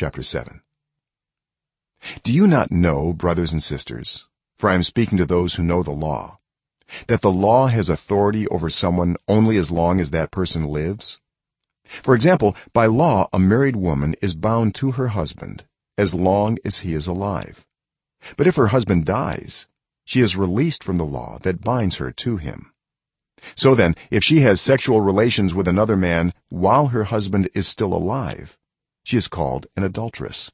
chapter 7 do you not know brothers and sisters for i am speaking to those who know the law that the law has authority over someone only as long as that person lives? For example by law a married woman is bound to her husband as long as he is alive. But if her husband dies she is released from the law that binds her to him. So then if she has sexual relations with another man while her husband is still alive she is called an adulteress.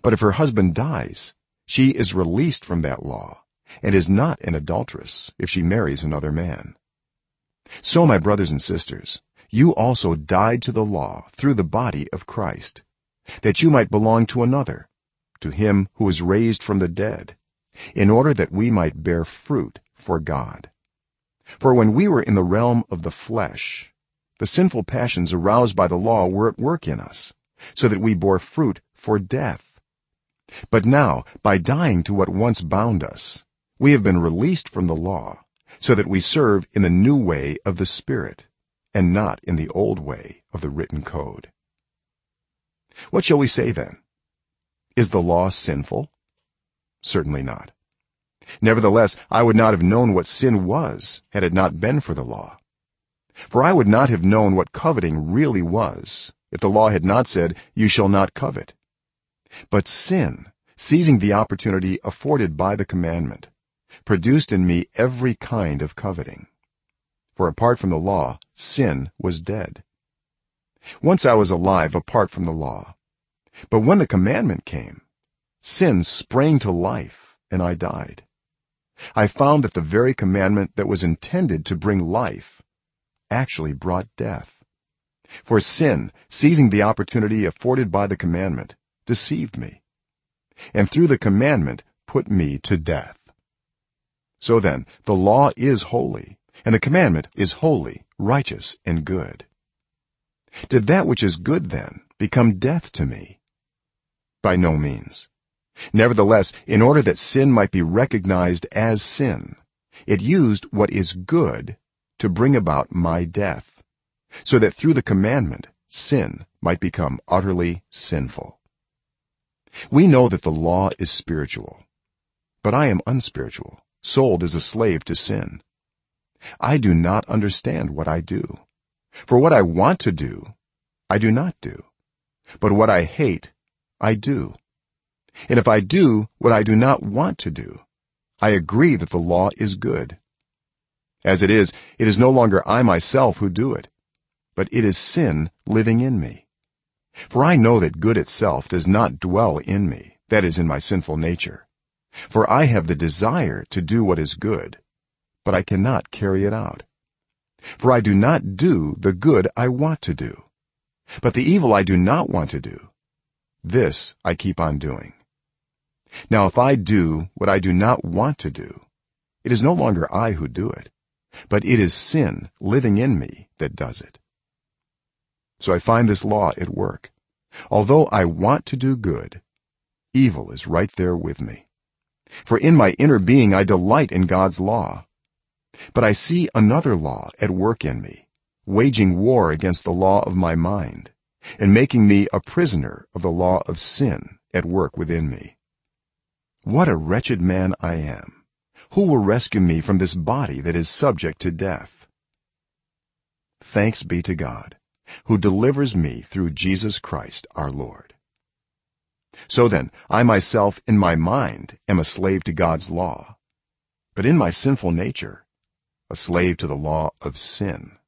But if her husband dies she is released from that law and is not an adulteress if she marries another man. So my brothers and sisters you also died to the law through the body of Christ that you might belong to another to him who was raised from the dead in order that we might bear fruit for God. For when we were in the realm of the flesh the sinful passions aroused by the law were at work in us so that we bore fruit for death. But now by dying to what once bound us we have been released from the law so that we serve in the new way of the spirit and not in the old way of the written code. What shall we say then? Is the law sinful? Certainly not. Nevertheless i would not have known what sin was had it not been for the law. For i would not have known what coveting really was if the law had not said you shall not covet. But sin seizing the opportunity afforded by the commandment produced in me every kind of coveting. For apart from the law sin was dead. Once i was alive apart from the law. But when the commandment came sin sprang to life and i died. I found that the very commandment that was intended to bring life actually brought death for sin seizing the opportunity afforded by the commandment deceived me and through the commandment put me to death. So then the law is holy and the commandment is holy righteous and good. Did that which is good then become death to me? By no means. Nevertheless in order that sin might be recognized as sin it used what is good to bring about my death so that through the commandment sin might become utterly sinful. We know that the law is spiritual but i am unspiritual. Sold as a slave to sin. I do not understand what i do. For what i want to do i do not do. But what i hate i do. And if i do what i do not want to do i agree that the law is good. As it is it is no longer i myself who do it but it is sin living in me. For i know that good itself does not dwell in me that is in my sinful nature. For i have the desire to do what is good but i cannot carry it out. For i do not do the good i want to do but the evil i do not want to do this i keep on doing. Now if i do what i do not want to do it is no longer i who do it but it is sin living in me that does it so i find this law at work. Although i want to do good evil is right there with me. For in my inner being i delight in god's law but i see another law at work in me waging war against the law of my mind and making me a prisoner of the law of sin at work within me. What a wretched man i am. Who will rescue me from this body that is subject to death? Thanks be to god who delivers me through Jesus Christ our Lord. So then i myself in my mind am a slave to God's law but in my sinful nature a slave to the law of sin